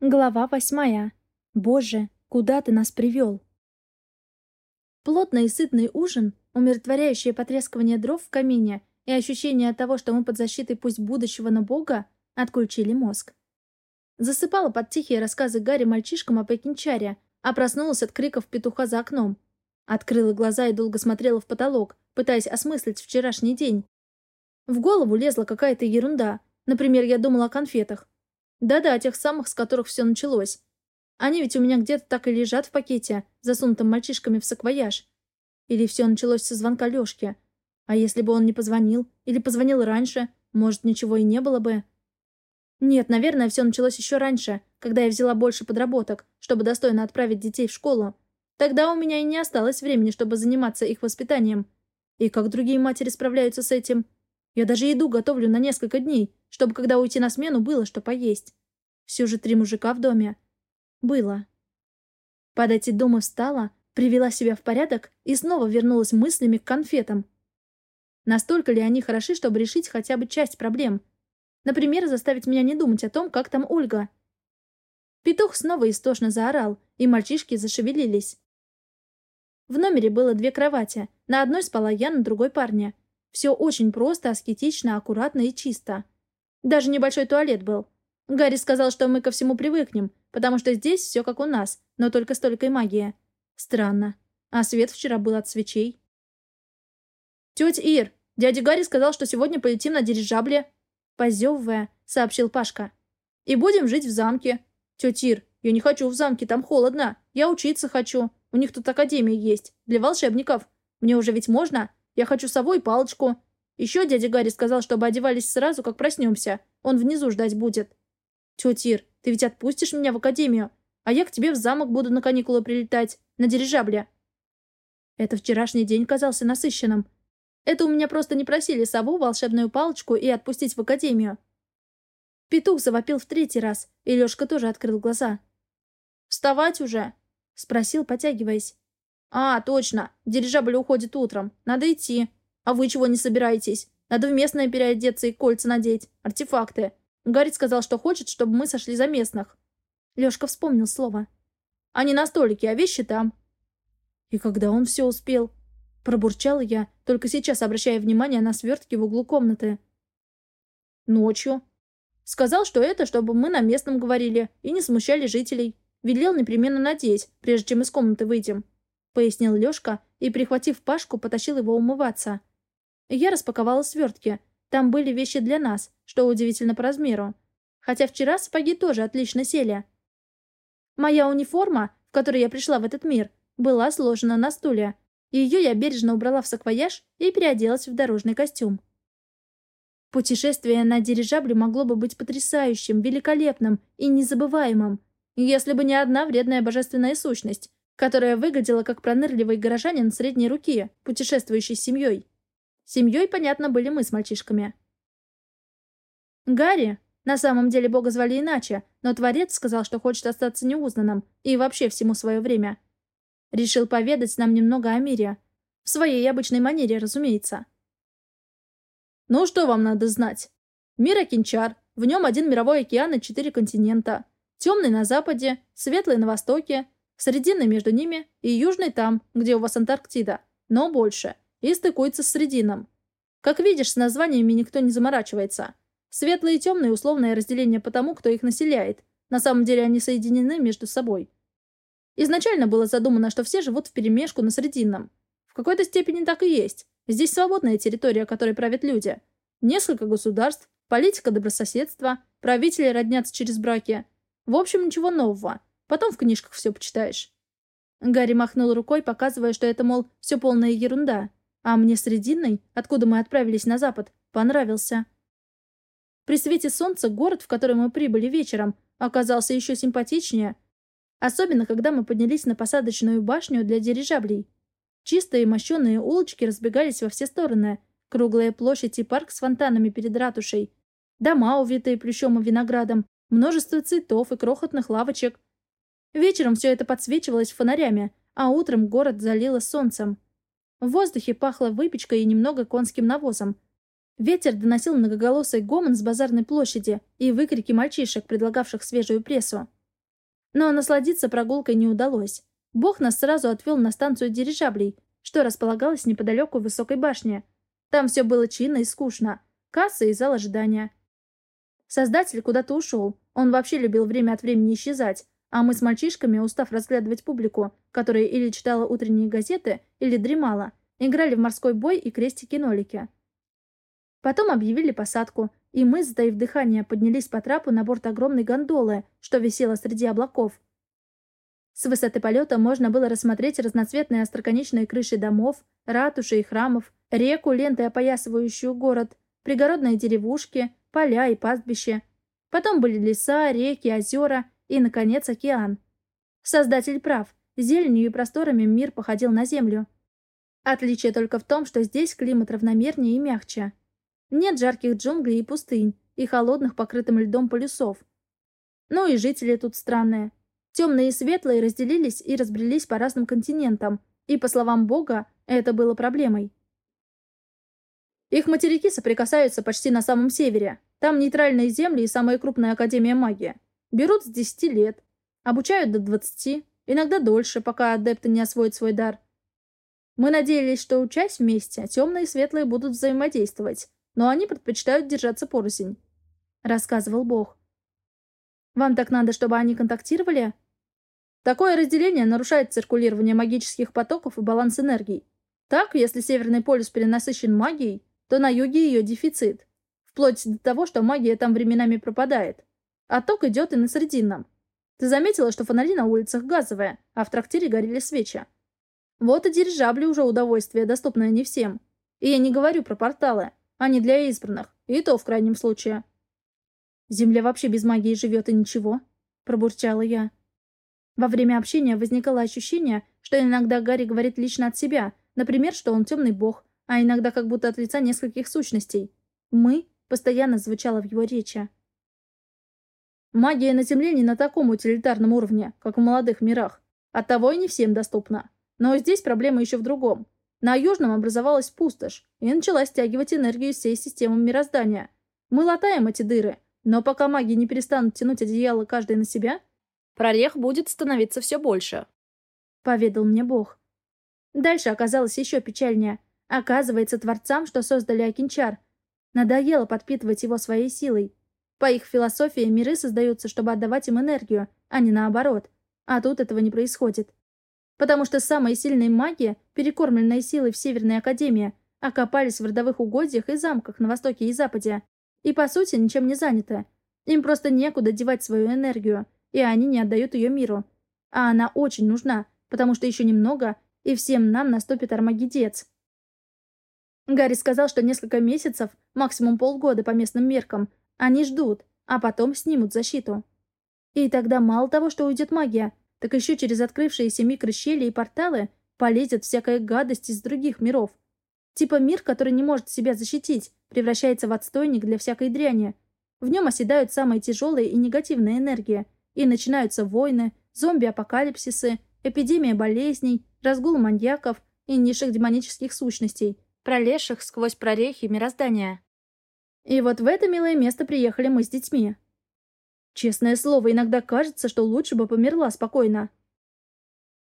Глава восьмая. Боже, куда ты нас привел? Плотный и сытный ужин, умиротворяющее потрескивание дров в камине и ощущение того, что мы под защитой пусть будущего, но Бога, отключили мозг. Засыпала под тихие рассказы Гарри мальчишкам о Пекинчаре, а проснулась от криков петуха за окном. Открыла глаза и долго смотрела в потолок, пытаясь осмыслить вчерашний день. В голову лезла какая-то ерунда. Например, я думала о конфетах. Да-да, тех самых, с которых все началось. Они ведь у меня где-то так и лежат в пакете, засунутым мальчишками в саквояж. Или все началось со звонка Лешки. А если бы он не позвонил? Или позвонил раньше? Может, ничего и не было бы? Нет, наверное, все началось еще раньше, когда я взяла больше подработок, чтобы достойно отправить детей в школу. Тогда у меня и не осталось времени, чтобы заниматься их воспитанием. И как другие матери справляются с этим? Я даже еду готовлю на несколько дней, чтобы когда уйти на смену было что поесть. Все же три мужика в доме. Было. Под эти дома встала, привела себя в порядок и снова вернулась мыслями к конфетам. Настолько ли они хороши, чтобы решить хотя бы часть проблем? Например, заставить меня не думать о том, как там Ольга. Петух снова истошно заорал, и мальчишки зашевелились. В номере было две кровати. На одной спала я, на другой парня. Все очень просто, аскетично, аккуратно и чисто. Даже небольшой туалет был. Гарри сказал, что мы ко всему привыкнем, потому что здесь все как у нас, но только столько и магия. Странно. А свет вчера был от свечей. «Тетя Ир, дядя Гарри сказал, что сегодня полетим на дирижабле», позевывая, сообщил Пашка. «И будем жить в замке. Тетя Ир, я не хочу в замке, там холодно. Я учиться хочу. У них тут академия есть. Для волшебников. Мне уже ведь можно? Я хочу сову и палочку. Еще дядя Гарри сказал, чтобы одевались сразу, как проснемся. Он внизу ждать будет. Тетя Ир, ты ведь отпустишь меня в академию, а я к тебе в замок буду на каникулы прилетать, на дирижабле. Это вчерашний день казался насыщенным. Это у меня просто не просили сову, волшебную палочку и отпустить в академию. Петух завопил в третий раз, и Лёшка тоже открыл глаза. «Вставать уже?» — спросил, потягиваясь. «А, точно. Дирижабль уходит утром. Надо идти. А вы чего не собираетесь? Надо в местное переодеться и кольца надеть. Артефакты. Гарри сказал, что хочет, чтобы мы сошли за местных». Лёшка вспомнил слово. «А не на столике, а вещи там». «И когда он все успел?» Пробурчала я, только сейчас обращая внимание на свертки в углу комнаты. «Ночью». Сказал, что это, чтобы мы на местном говорили и не смущали жителей. Велел непременно надеть, прежде чем из комнаты выйдем пояснил Лёшка и, прихватив Пашку, потащил его умываться. Я распаковала свертки. Там были вещи для нас, что удивительно по размеру. Хотя вчера сапоги тоже отлично сели. Моя униформа, в которой я пришла в этот мир, была сложена на стуле. Ее я бережно убрала в саквояж и переоделась в дорожный костюм. Путешествие на дирижабле могло бы быть потрясающим, великолепным и незабываемым, если бы не одна вредная божественная сущность, которая выглядела как пронырливый горожанин средней руки, путешествующий с семьей. Семьей, понятно, были мы с мальчишками. Гарри, на самом деле бога звали иначе, но Творец сказал, что хочет остаться неузнанным и вообще всему свое время. Решил поведать нам немного о мире. В своей обычной манере, разумеется. Ну, что вам надо знать? Мир Акинчар. В нем один мировой океан и четыре континента. Темный на западе, светлый на востоке, Срединный между ними и южный там, где у вас Антарктида, но больше, и стыкуется с Средином. Как видишь, с названиями никто не заморачивается. Светлые и темные – условное разделение по тому, кто их населяет. На самом деле они соединены между собой. Изначально было задумано, что все живут вперемешку на Срединном. В какой-то степени так и есть. Здесь свободная территория, которой правят люди. Несколько государств, политика добрососедства, правители роднятся через браки. В общем, ничего нового. Потом в книжках все почитаешь». Гарри махнул рукой, показывая, что это, мол, все полная ерунда. А мне Срединный, откуда мы отправились на запад, понравился. При свете солнца город, в который мы прибыли вечером, оказался еще симпатичнее. Особенно, когда мы поднялись на посадочную башню для дирижаблей. Чистые мощеные улочки разбегались во все стороны. Круглая площадь и парк с фонтанами перед ратушей. Дома, увитые плющом и виноградом. Множество цветов и крохотных лавочек. Вечером все это подсвечивалось фонарями, а утром город залило солнцем. В воздухе пахло выпечкой и немного конским навозом. Ветер доносил многоголосый гомон с базарной площади и выкрики мальчишек, предлагавших свежую прессу. Но насладиться прогулкой не удалось. Бог нас сразу отвел на станцию дирижаблей, что располагалась неподалеку высокой башни. Там все было чинно и скучно. Касса и зал ожидания. Создатель куда-то ушел. Он вообще любил время от времени исчезать. А мы с мальчишками, устав разглядывать публику, которая или читала утренние газеты, или дремала, играли в морской бой и крестики-нолики. Потом объявили посадку, и мы, затаив дыхание, поднялись по трапу на борт огромной гондолы, что висела среди облаков. С высоты полета можно было рассмотреть разноцветные остроконечные крыши домов, ратуши и храмов, реку, лентой опоясывающую город, пригородные деревушки, поля и пастбища. Потом были леса, реки, озера и, наконец, океан. Создатель прав, зеленью и просторами мир походил на Землю. Отличие только в том, что здесь климат равномернее и мягче. Нет жарких джунглей и пустынь, и холодных, покрытым льдом полюсов. Ну и жители тут странные. Темные и светлые разделились и разбрелись по разным континентам, и, по словам Бога, это было проблемой. Их материки соприкасаются почти на самом севере. Там нейтральные земли и самая крупная Академия магии. Берут с 10 лет. Обучают до 20, иногда дольше, пока адепты не освоят свой дар. Мы надеялись, что, учась вместе, темные и светлые будут взаимодействовать, но они предпочитают держаться порознь», — рассказывал Бог. «Вам так надо, чтобы они контактировали?» Такое разделение нарушает циркулирование магических потоков и баланс энергий. Так, если Северный полюс перенасыщен магией, то на юге ее дефицит. Вплоть до того, что магия там временами пропадает. А ток идет и на Срединном. Ты заметила, что фонари на улицах газовые, а в трактире горели свечи? Вот и дирижабли уже удовольствие, доступное не всем. И я не говорю про порталы а не для избранных, и то в крайнем случае. «Земля вообще без магии живет и ничего», — пробурчала я. Во время общения возникало ощущение, что иногда Гарри говорит лично от себя, например, что он темный бог, а иногда как будто от лица нескольких сущностей. «Мы» постоянно звучало в его речи. Магия на Земле не на таком утилитарном уровне, как в молодых мирах. Оттого и не всем доступна. Но здесь проблема еще в другом. На Южном образовалась пустошь, и начала стягивать энергию всей системы мироздания. Мы латаем эти дыры, но пока маги не перестанут тянуть одеяло каждый на себя, прорех будет становиться все больше. Поведал мне Бог. Дальше оказалось еще печальнее. Оказывается, творцам, что создали Акинчар, надоело подпитывать его своей силой. По их философии миры создаются, чтобы отдавать им энергию, а не наоборот. А тут этого не происходит потому что самые сильные маги, перекормленные силой в Северной Академии, окопались в родовых угодьях и замках на Востоке и Западе. И, по сути, ничем не заняты. Им просто некуда девать свою энергию, и они не отдают ее миру. А она очень нужна, потому что еще немного, и всем нам наступит Армагедец. Гарри сказал, что несколько месяцев, максимум полгода по местным меркам, они ждут, а потом снимут защиту. И тогда мало того, что уйдет магия, так еще через открывшиеся микрощели и порталы полезет всякая гадость из других миров. Типа мир, который не может себя защитить, превращается в отстойник для всякой дряни. В нем оседают самые тяжелые и негативные энергии, и начинаются войны, зомби-апокалипсисы, эпидемия болезней, разгул маньяков и низших демонических сущностей, пролезших сквозь прорехи мироздания. И вот в это милое место приехали мы с детьми. Честное слово, иногда кажется, что лучше бы померла спокойно.